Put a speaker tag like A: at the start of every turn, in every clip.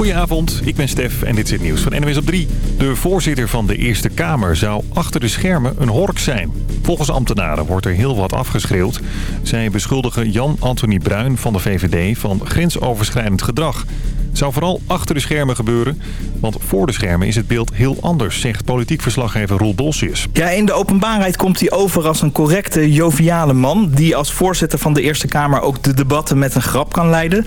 A: Goedenavond, ik ben Stef en dit is het nieuws van NWS op 3. De voorzitter van de Eerste Kamer zou achter de schermen een hork zijn. Volgens ambtenaren wordt er heel wat afgeschreeuwd. Zij beschuldigen Jan-Anthony Bruin van de VVD van grensoverschrijdend gedrag. Het zou vooral achter de schermen gebeuren. Want voor de schermen is het beeld heel anders, zegt politiek verslaggever Roel Bolsius.
B: Ja, in de openbaarheid komt hij over als een correcte, joviale man... die als voorzitter van de Eerste Kamer ook de debatten met een grap kan leiden.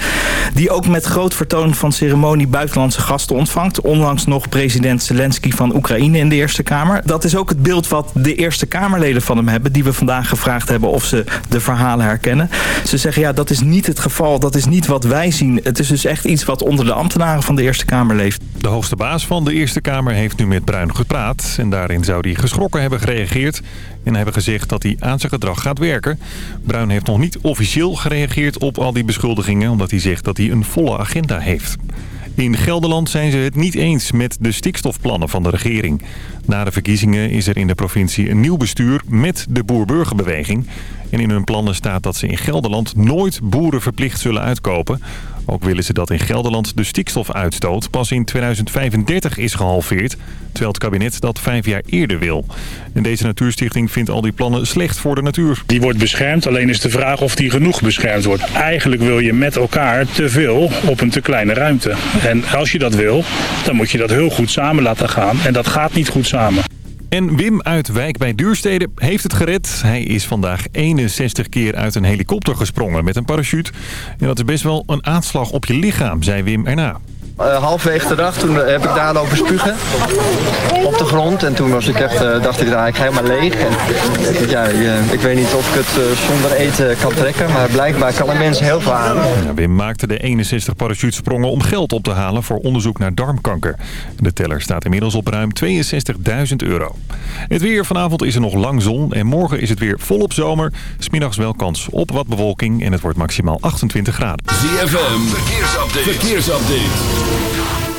B: Die ook met groot vertoon van ceremonie buitenlandse gasten ontvangt. Onlangs nog president Zelensky van Oekraïne in de Eerste Kamer. Dat is ook het beeld wat de Eerste Kamerleden van hem hebben... die we vandaag gevraagd hebben of ze de verhalen herkennen. Ze zeggen, ja, dat is niet het geval. Dat is niet wat wij zien. Het is dus echt iets wat onder de ambtenaren van de Eerste Kamer leeft.
A: De hoogste baas van de Eerste Kamer heeft nu met Bruin gepraat. En daarin zou hij geschrokken hebben gereageerd. En hebben gezegd dat hij aan zijn gedrag gaat werken. Bruin heeft nog niet officieel gereageerd op al die beschuldigingen... omdat hij zegt dat hij een volle agenda heeft. In Gelderland zijn ze het niet eens met de stikstofplannen van de regering. Na de verkiezingen is er in de provincie een nieuw bestuur met de boer-burgerbeweging. En in hun plannen staat dat ze in Gelderland nooit boeren verplicht zullen uitkopen. Ook willen ze dat in Gelderland de stikstofuitstoot pas in 2035 is gehalveerd. Terwijl het kabinet dat vijf jaar eerder wil. En deze natuurstichting vindt al die plannen slecht voor de natuur.
C: Die wordt beschermd, alleen is de vraag of die genoeg beschermd wordt. Eigenlijk wil je met elkaar te veel op een te kleine ruimte. En als je dat wil, dan moet je dat heel goed samen laten gaan. En dat gaat niet goed samen.
A: En Wim uit Wijk bij Duurstede heeft het gered. Hij is vandaag 61 keer uit een helikopter gesprongen met een parachute. En dat is best wel een aanslag op je lichaam, zei Wim erna.
D: Uh, halfwege de dag, toen heb ik daar lopen spugen op de grond. En toen was ik echt, uh, dacht ik, nou, ik ga helemaal leeg. En, ja, ik weet niet of ik het uh, zonder eten kan trekken, maar blijkbaar kan een mens heel veel aan.
A: Ja, Wim maakte de 61 parachutesprongen om geld op te halen voor onderzoek naar darmkanker. De teller staat inmiddels op ruim 62.000 euro. Het weer vanavond is er nog lang zon en morgen is het weer volop zomer. Smiddags wel kans op wat bewolking en het wordt maximaal 28 graden.
E: ZFM, verkeersupdate. verkeersupdate.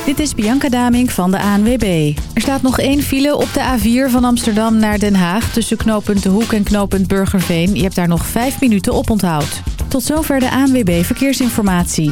F: Dit is Bianca Daming van de ANWB. Er staat nog één file op de A4 van Amsterdam naar Den Haag... tussen knooppunt De Hoek en knooppunt Burgerveen. Je hebt daar nog vijf minuten op onthoud. Tot zover de ANWB Verkeersinformatie.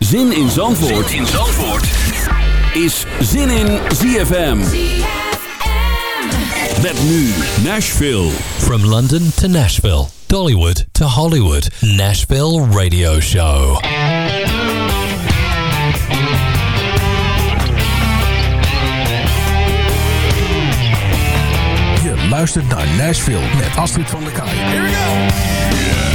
E: Zin in Zandvoort, zin in Zandvoort. is Zin in ZFM. Met nu Nashville.
G: From London to Nashville. Dollywood to Hollywood. Nashville Radio Show.
H: Je luistert naar Nashville met Astrid van der Kaai. Here we go!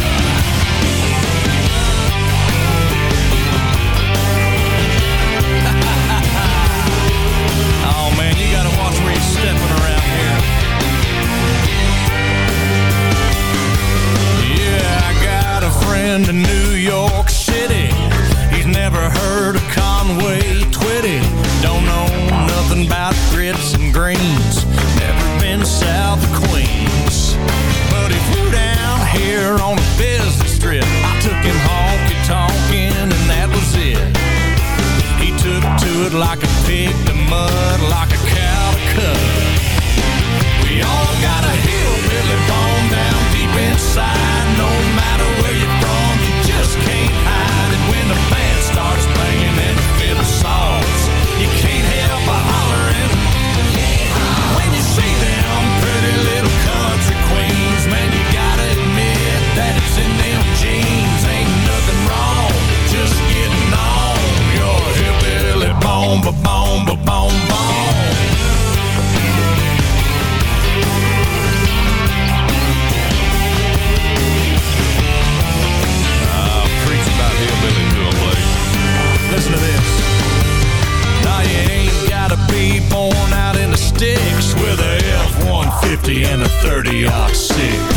I: Friend in New York City. He's never heard of Conway Twitty. Don't know nothing about grits and greens. Never been south of Queens. But he flew down here on a business trip. I took him honky tonkin' and that was it. He took to it like a pig to mud, like a cow to cut. 50 and a
J: 30 odd.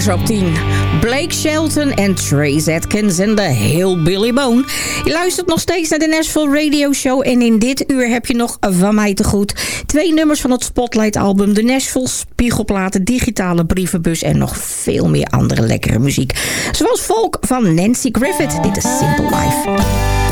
J: Speakers op 10. Blake Shelton en Trace Atkins en de Billy Bone. Je luistert nog steeds naar de Nashville Radio Show. En in dit uur heb je nog van mij te goed. Twee nummers van het Spotlight album. De Nashville Spiegelplaten, digitale brievenbus en nog veel meer andere lekkere muziek. Zoals Volk van Nancy Griffith. Dit is Simple Life.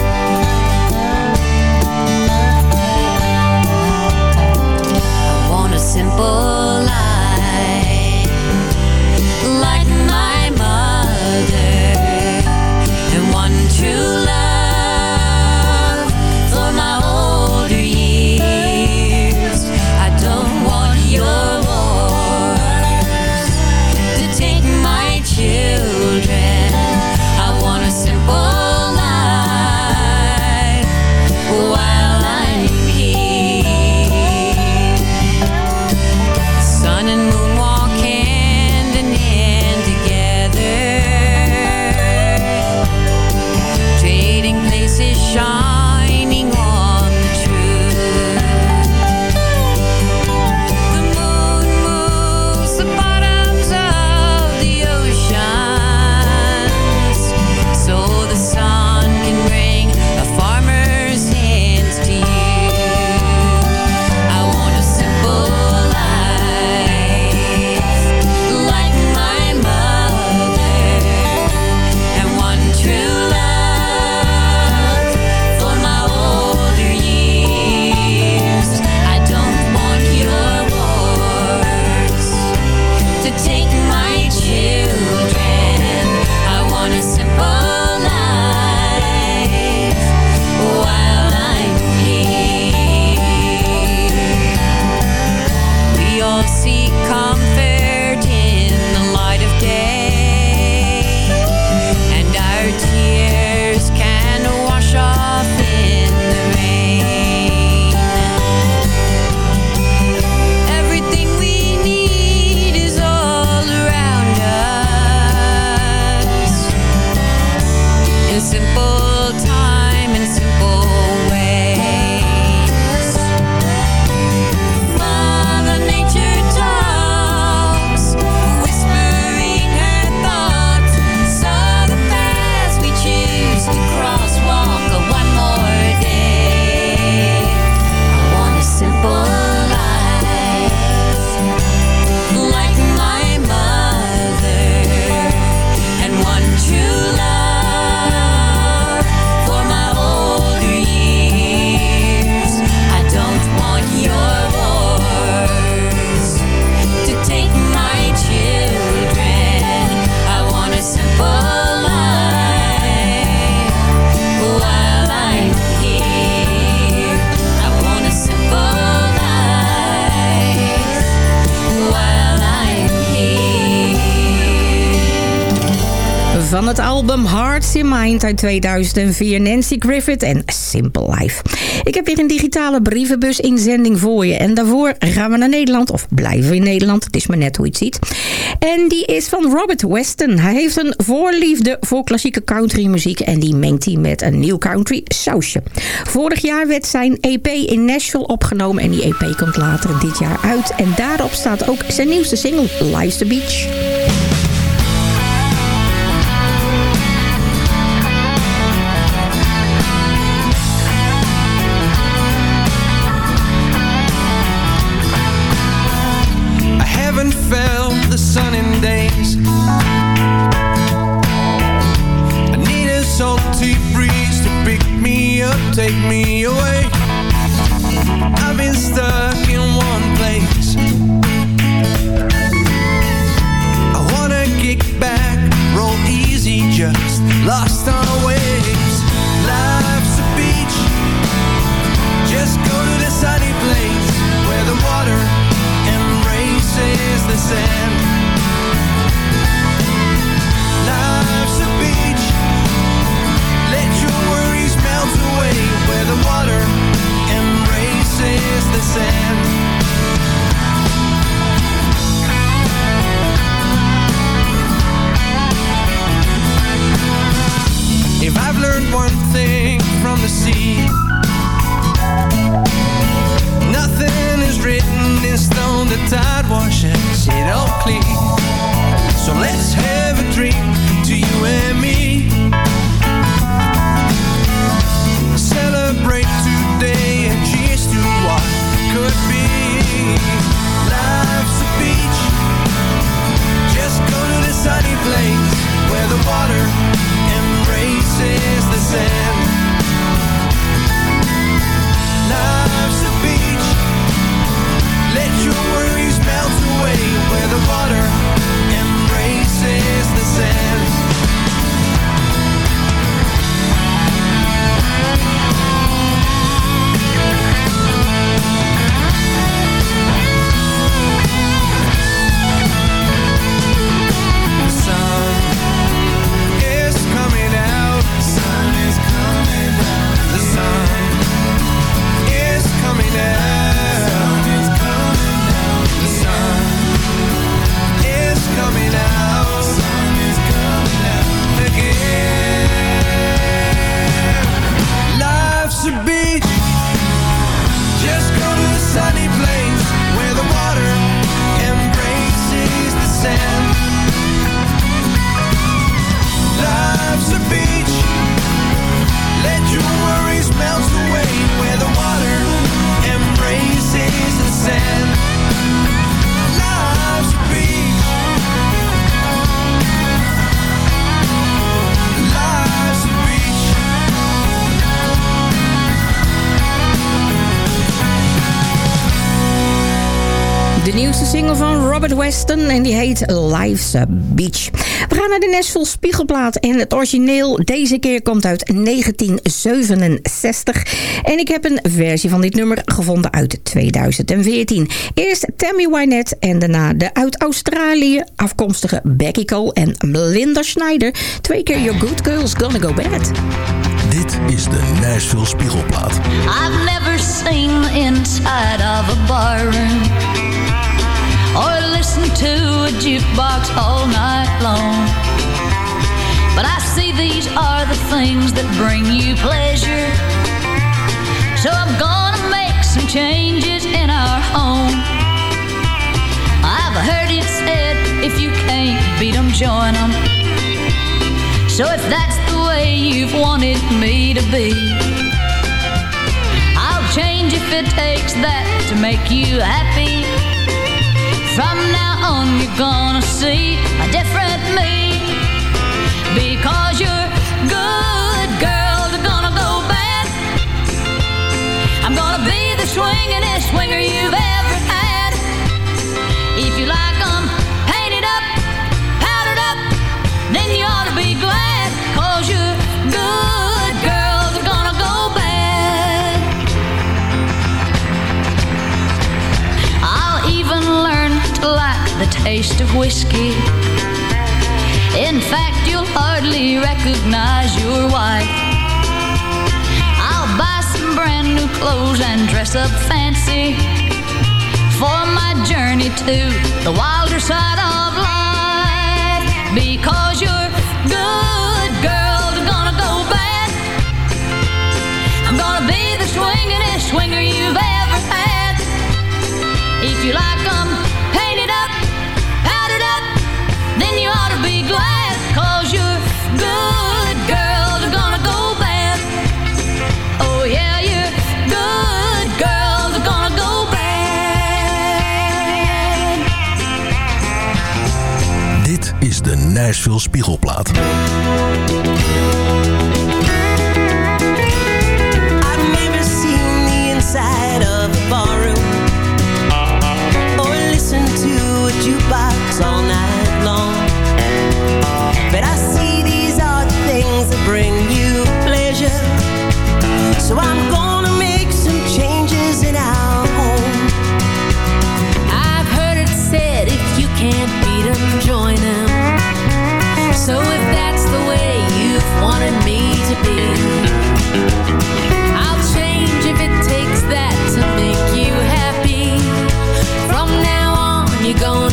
J: Album Hearts in Mind uit 2004, Nancy Griffith en Simple Life. Ik heb weer een digitale brievenbus inzending voor je. En daarvoor gaan we naar Nederland, of blijven we in Nederland. Het is maar net hoe je het ziet. En die is van Robert Weston. Hij heeft een voorliefde voor klassieke countrymuziek. En die mengt hij met een nieuw country sausje. Vorig jaar werd zijn EP in Nashville opgenomen. En die EP komt later dit jaar uit. En daarop staat ook zijn nieuwste single, Life's the Beach.
K: Single van Robert Weston en die heet Life's a Beach. We gaan naar de Nashville Spiegelplaat en het origineel deze keer komt uit 1967. En ik heb een versie van dit nummer gevonden uit 2014. Eerst Tammy Wynette en daarna de uit Australië afkomstige Becky Cole en Melinda Schneider. Twee keer Your Good Girl's Gonna Go Bad.
H: Dit is de Nashville Spiegelplaat.
J: I've never seen the inside of a barroom or listen to a jukebox all night long. But I see these are the things that bring you pleasure. So I'm gonna make some changes in our home. I've heard it said if you can't beat 'em, join 'em. So if that's the way you've wanted me to be, I'll change if it takes that to make you happy. On, you're gonna see a different me. Because you're good girls are gonna go bad. I'm gonna be the swingin'est swinger you've ever the taste of whiskey. In fact, you'll hardly recognize your wife. I'll buy some brand new clothes and dress up fancy for my journey to the wilder side of life. Because you're good girls are gonna go bad. I'm gonna be the swingin'est swinger you've ever had. If you like 'em
H: Nashville Spiegelplaat.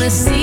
L: the sea see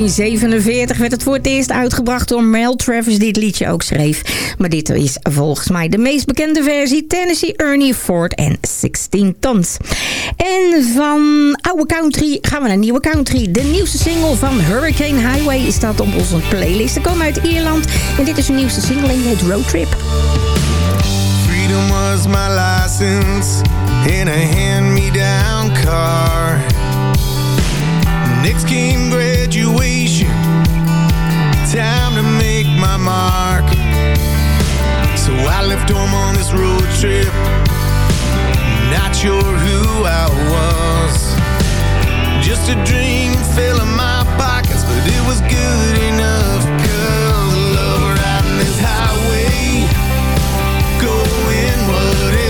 K: 1947 werd het voor het eerst uitgebracht door Mel Travis die het liedje ook schreef. Maar dit is volgens mij de meest bekende versie. Tennessee Ernie Ford en 16 Tons. En van oude country gaan we naar nieuwe country. De nieuwste single van Hurricane Highway staat op onze playlist. Ze komen uit Ierland en dit is hun nieuwste single die heet Road Trip.
M: Freedom was my license in a hand-me-down car. Next came graduation, time to make my mark. So I left home on this road trip, not sure who I was. Just a dream filling my pockets, but it was good enough. Cause love riding this highway going whatever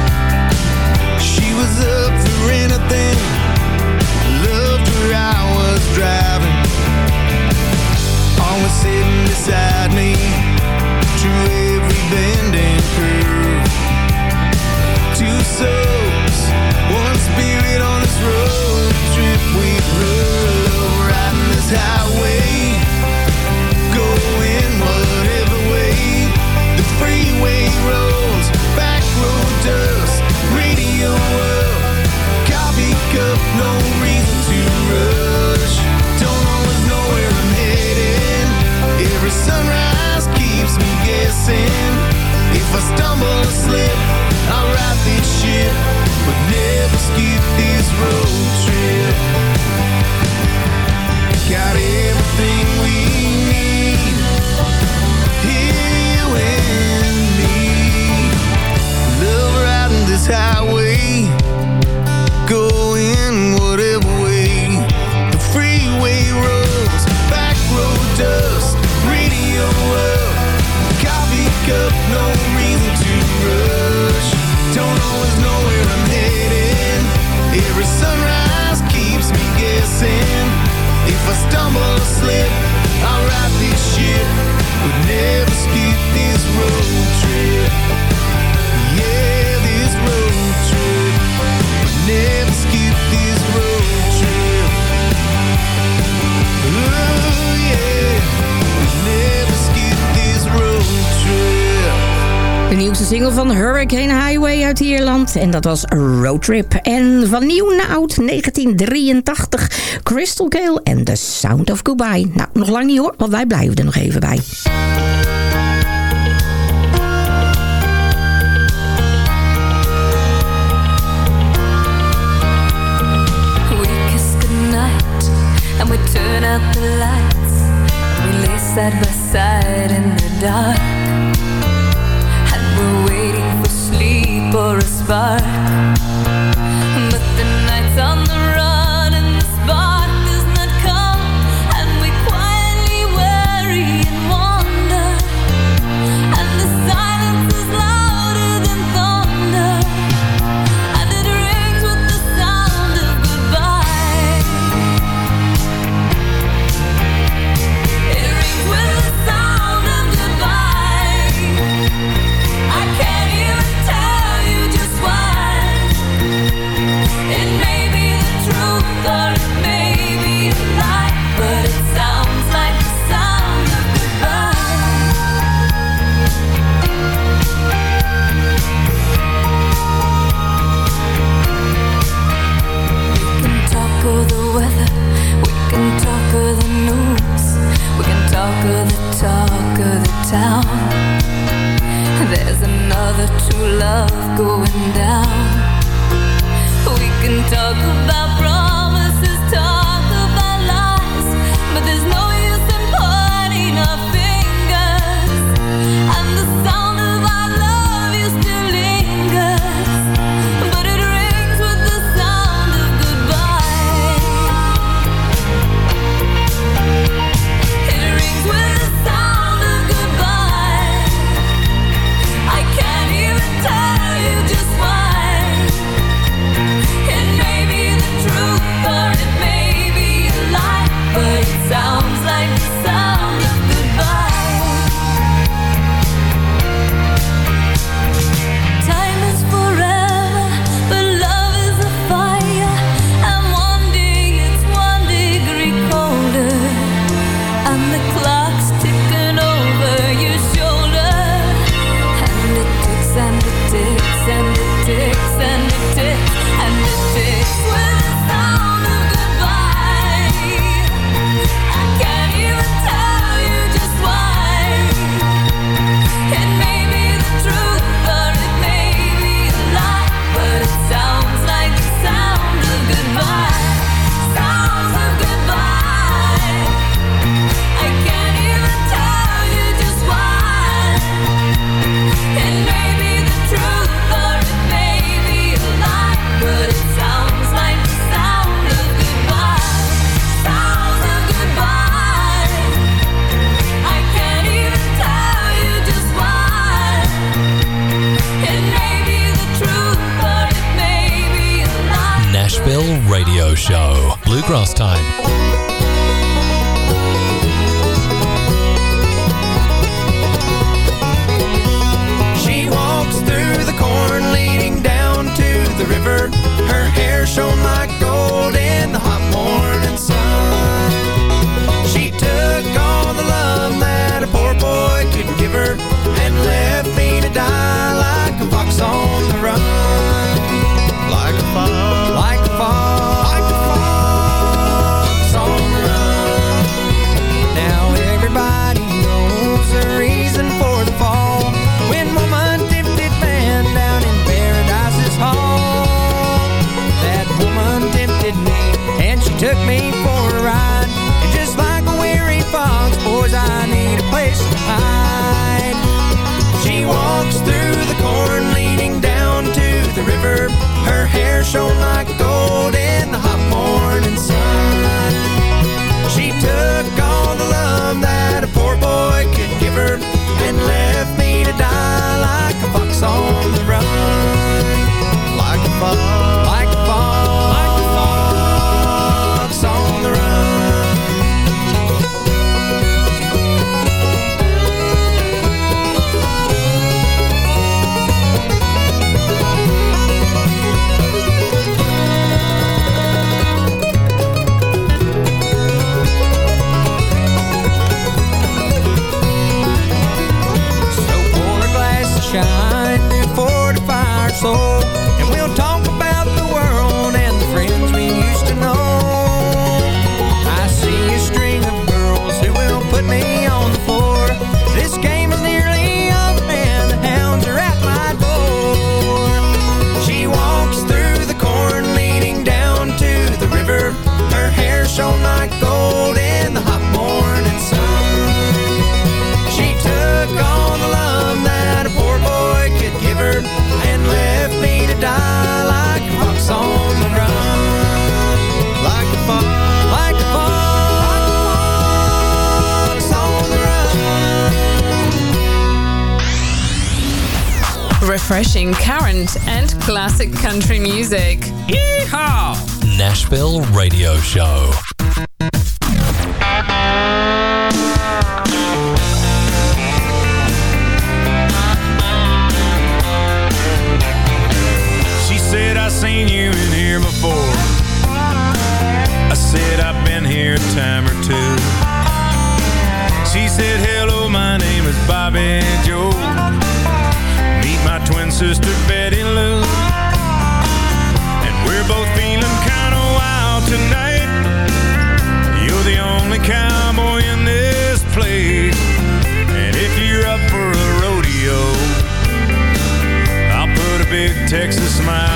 M: was up for anything. Loved where I was driving. Always sitting beside me. Through every bend and curve. Two souls, one spirit on this road trip we rode Riding this highway. Going whatever way. The freeway rolls, back road dust Radio sunrise keeps me guessing. If I stumble or slip, I'll right this ship But never
K: skip these roads single van Hurricane Highway uit Ierland. En dat was Road Trip. En van nieuw naar oud 1983. Crystal Gale en The Sound of Goodbye. Nou, nog lang niet hoor, want wij blijven er nog even bij.
J: side by side in the dark. And we're waiting for sleep or a spark.
G: country music.
I: Texas smile.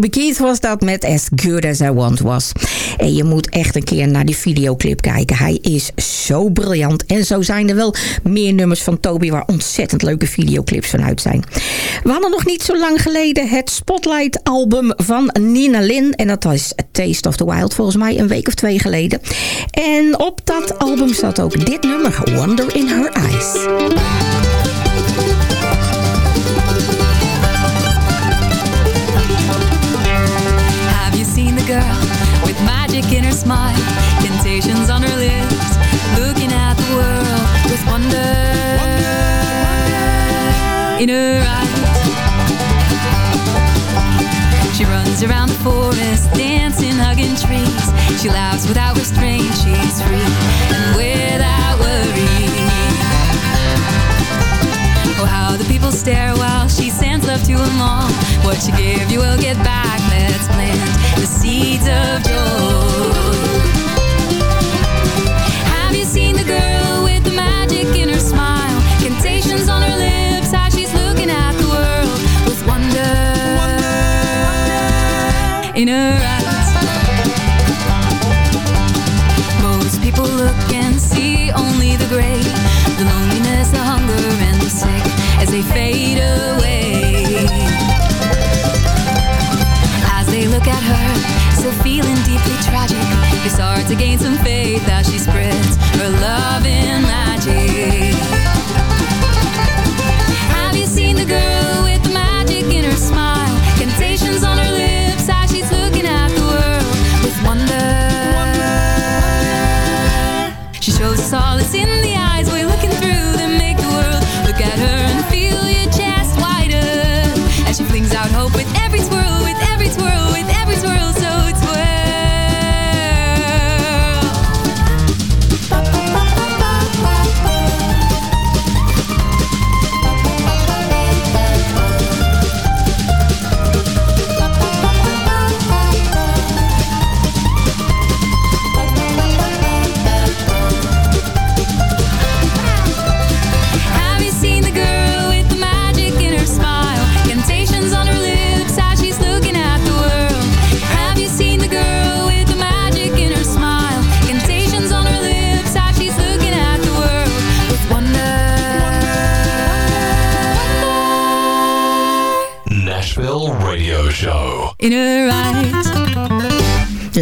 K: Toby was dat met As Good As I Want Was. En je moet echt een keer naar die videoclip kijken. Hij is zo briljant. En zo zijn er wel meer nummers van Toby waar ontzettend leuke videoclips van uit zijn. We hadden nog niet zo lang geleden het Spotlight album van Nina Lin. En dat was Taste of the Wild volgens mij een week of twee geleden. En op dat album zat ook dit nummer Wonder in Her Eyes.
J: girl with magic in her smile, temptations on her lips, looking at the world with wonder, wonder, wonder. in her eyes. She runs around the forest, dancing, hugging trees. She laughs without restraint, she's free what you give, you will get back. Let's plant the seeds of joy. look at her, still feeling deeply tragic. It's hard to gain some faith as she spreads her love magic.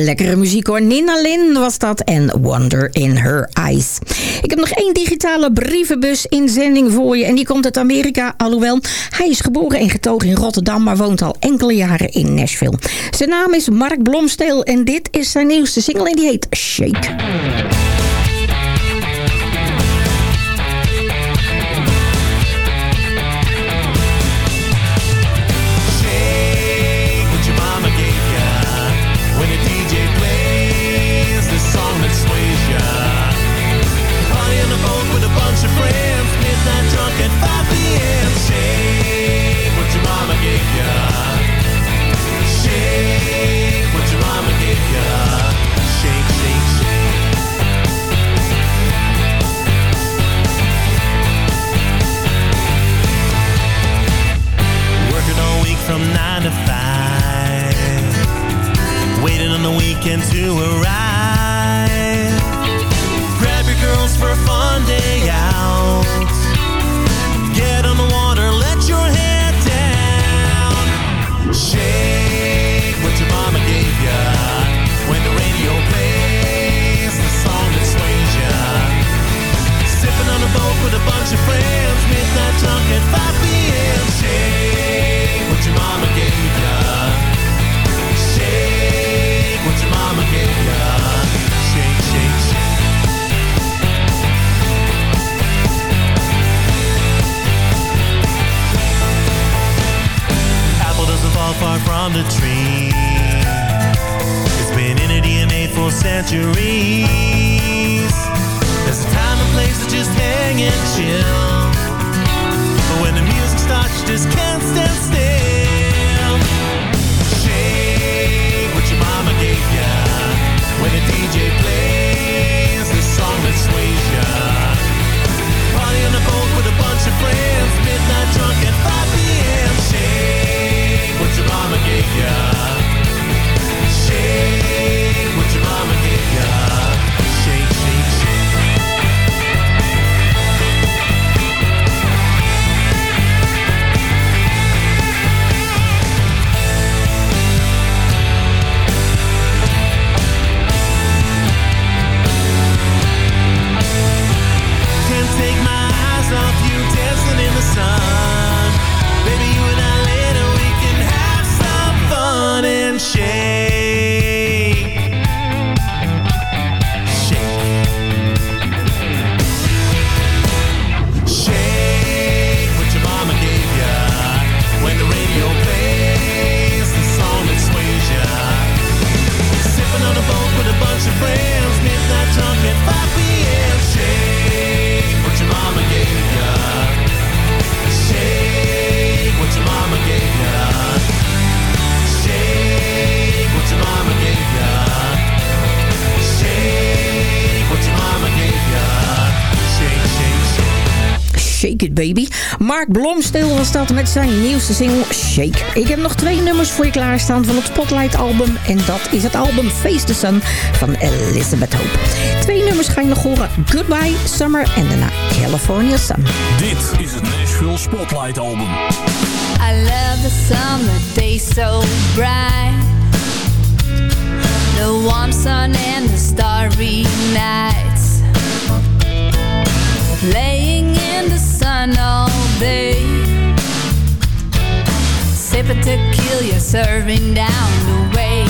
N: lekkere muziek hoor. Nina Lin was dat en Wonder in Her Eyes. Ik heb nog één digitale brievenbus inzending voor je. En die komt uit Amerika. Alhoewel, hij is geboren en getogen in Rotterdam, maar woont al enkele jaren in Nashville. Zijn naam is Mark Blomsteel en dit is zijn nieuwste single en die heet Shake.
O: that
K: read met zijn nieuwste single Shake. Ik heb nog twee nummers voor je klaarstaan van het Spotlight album. En dat is het album Face the Sun van Elizabeth Hope. Twee nummers ga je nog horen. Goodbye Summer en daarna California Sun.
H: Dit is het Nashville Spotlight album.
J: I love the summer day so bright. The warm sun and the starry nights. Laying in the sun all day sip of tequila serving down the way.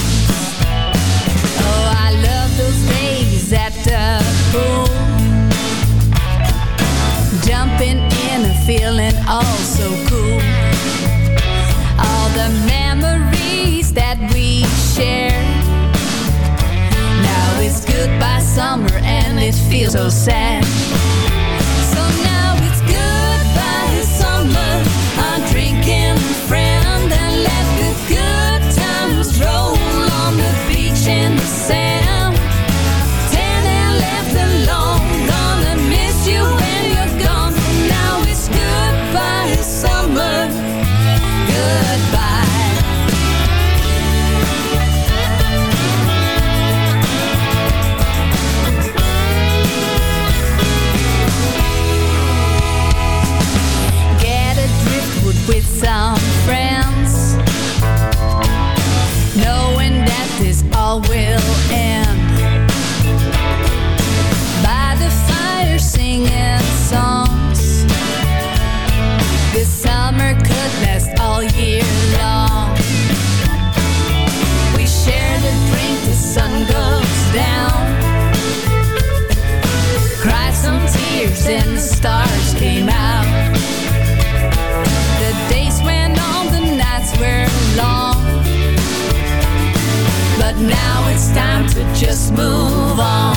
J: Oh, I love those days at the pool. Jumping in and feeling all so cool. All the memories that we share. Now it's goodbye summer and it feels so sad. ser. cried some tears and the stars came out. The days went on, the nights were long. But now it's time to just move on.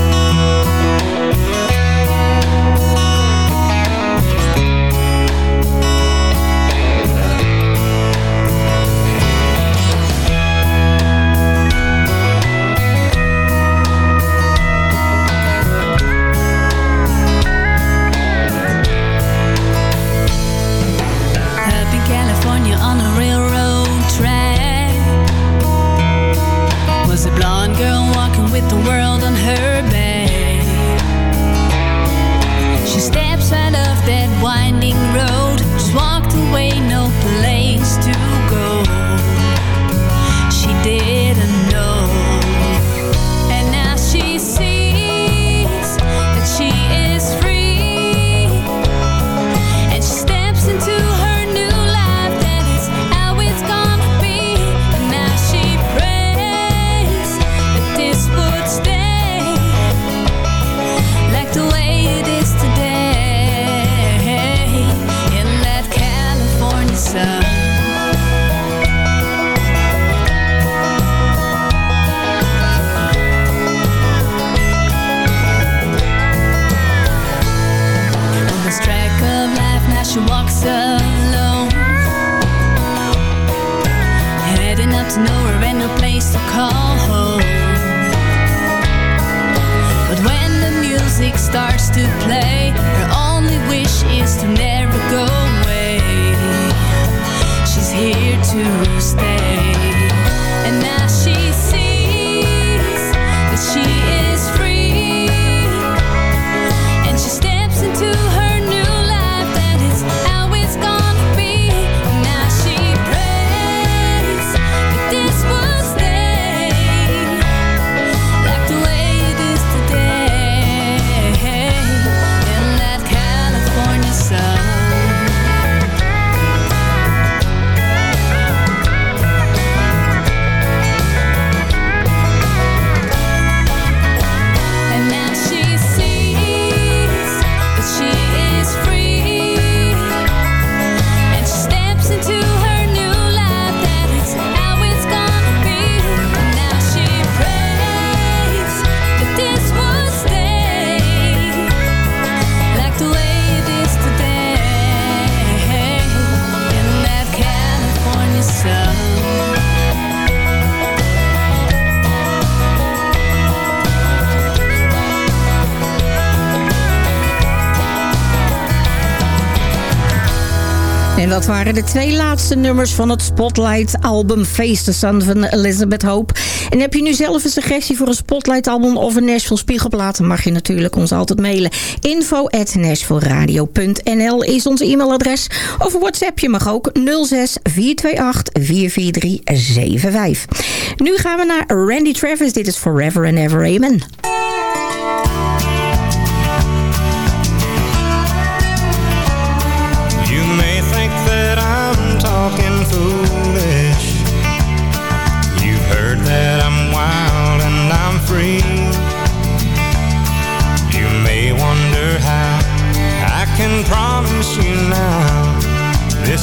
K: dat waren de twee laatste nummers van het Spotlight-album Face van Elizabeth Hope. En heb je nu zelf een suggestie voor een Spotlight-album of een Nashville Spiegelplaat... dan mag je natuurlijk ons altijd mailen. Info is ons e-mailadres. Of WhatsApp je mag ook 06-428-44375. Nu gaan we naar Randy Travis. Dit is Forever and Ever Amen.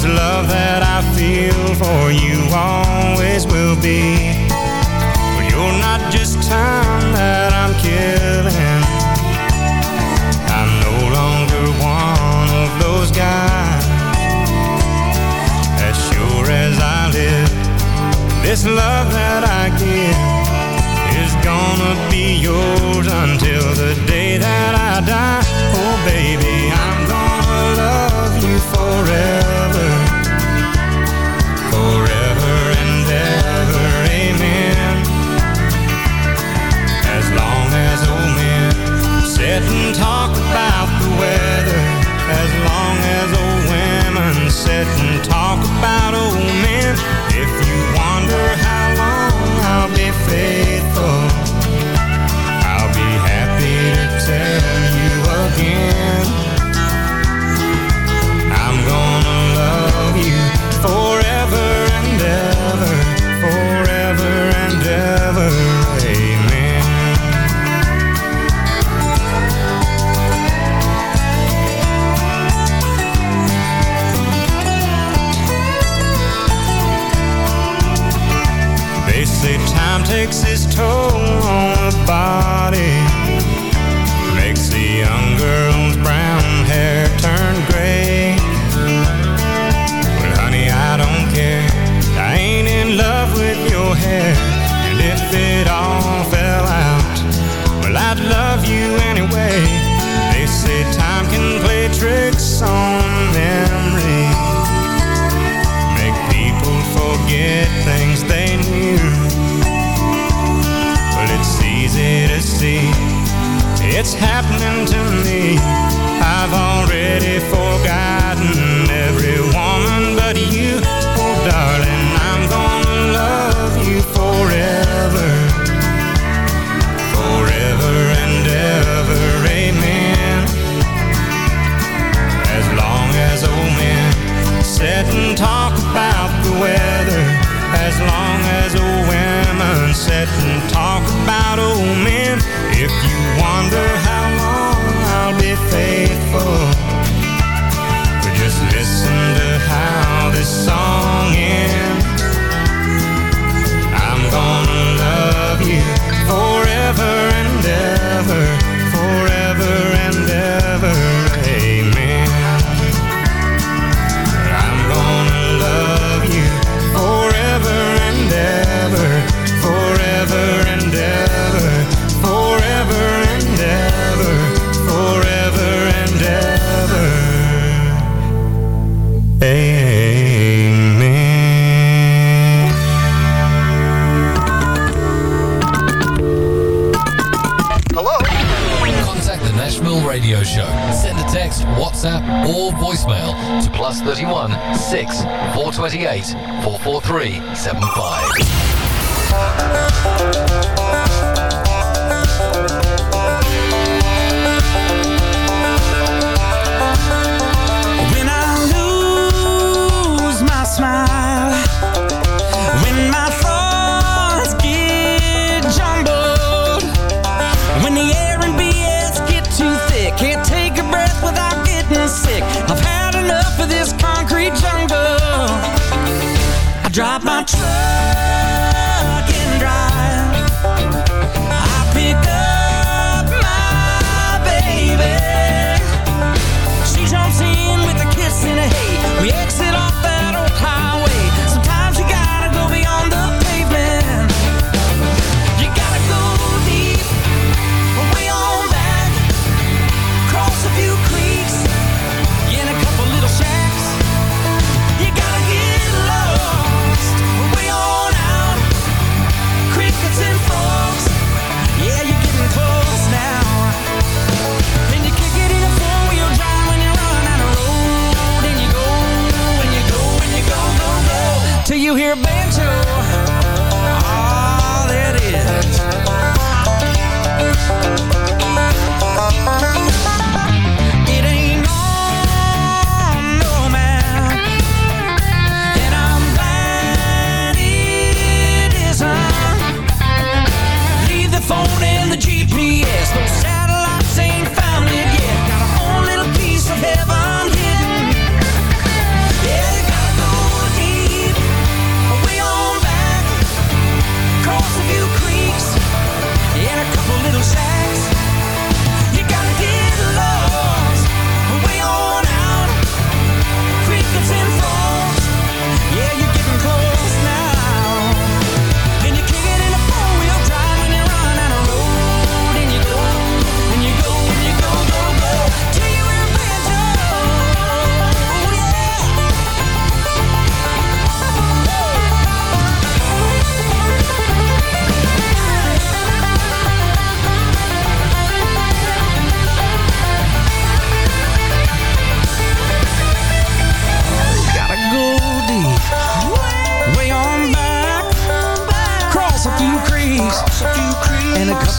P: this love that I feel for you all.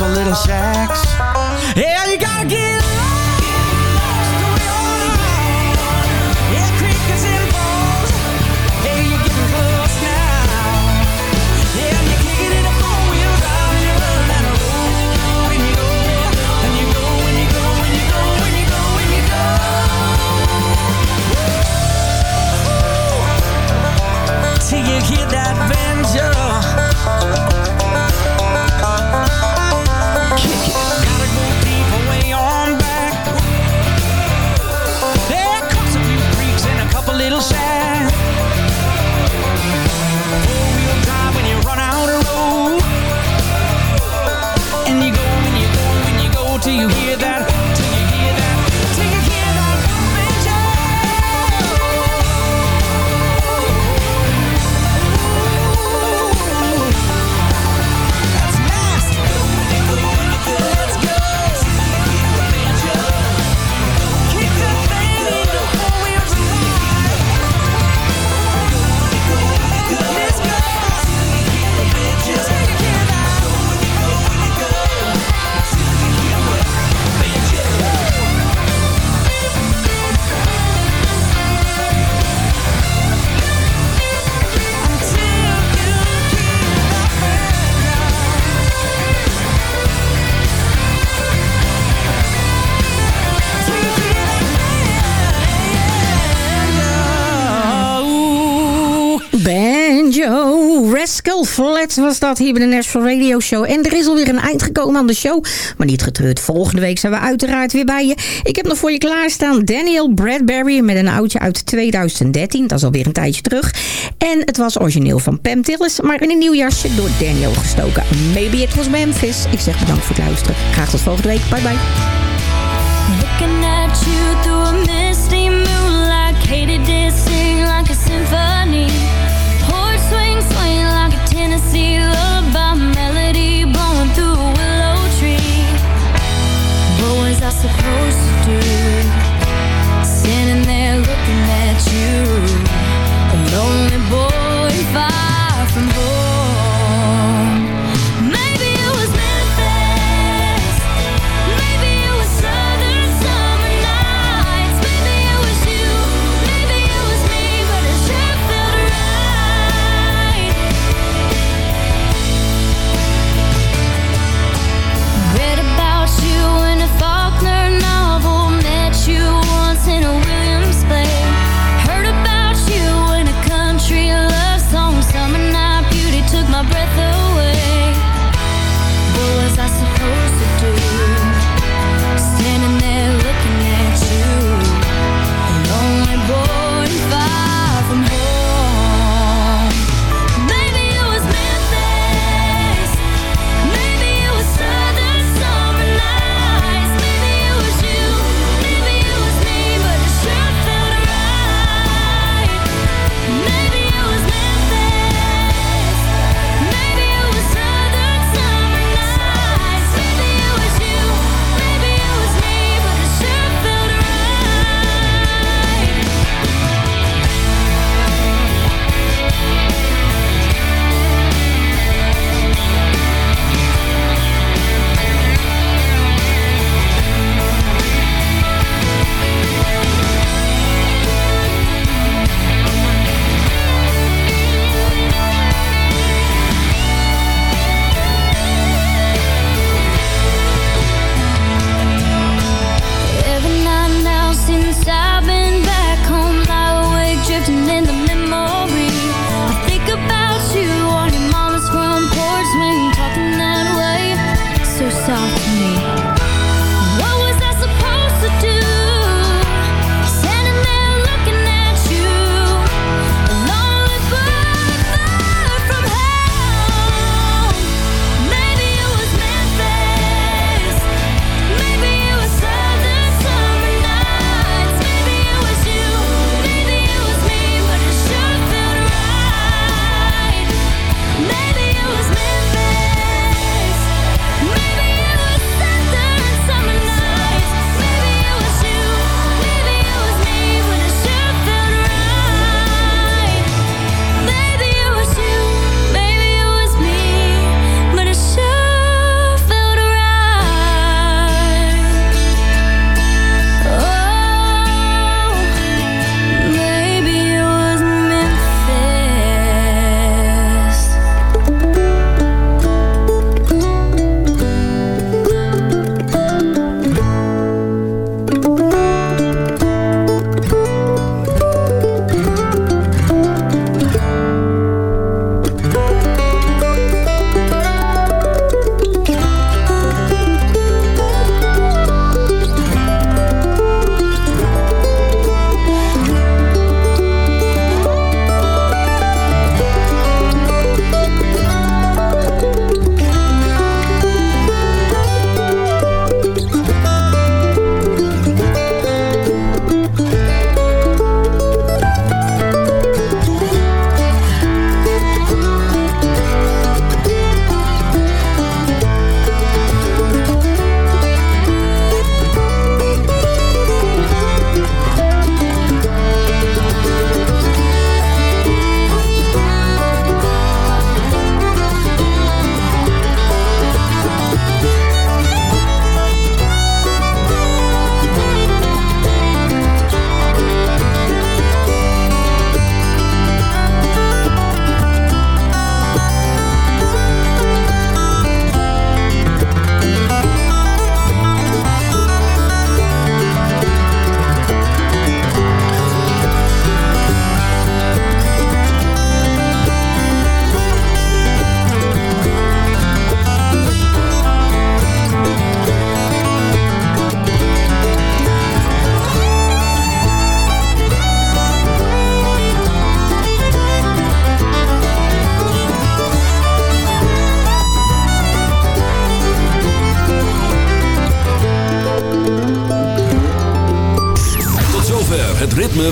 Q: little shacks.
K: Skull was dat hier bij de National Radio Show. En er is alweer een eind gekomen aan de show. Maar niet getreurd, volgende week zijn we uiteraard weer bij je. Ik heb nog voor je klaarstaan Daniel Bradbury met een oudje uit 2013. Dat is alweer een tijdje terug. En het was origineel van Pam Tillis, maar in een nieuw jasje door Daniel gestoken. Maybe it was Memphis. Ik zeg bedankt voor het luisteren. Graag tot volgende week. Bye bye.
J: Like a symphony.
E: fire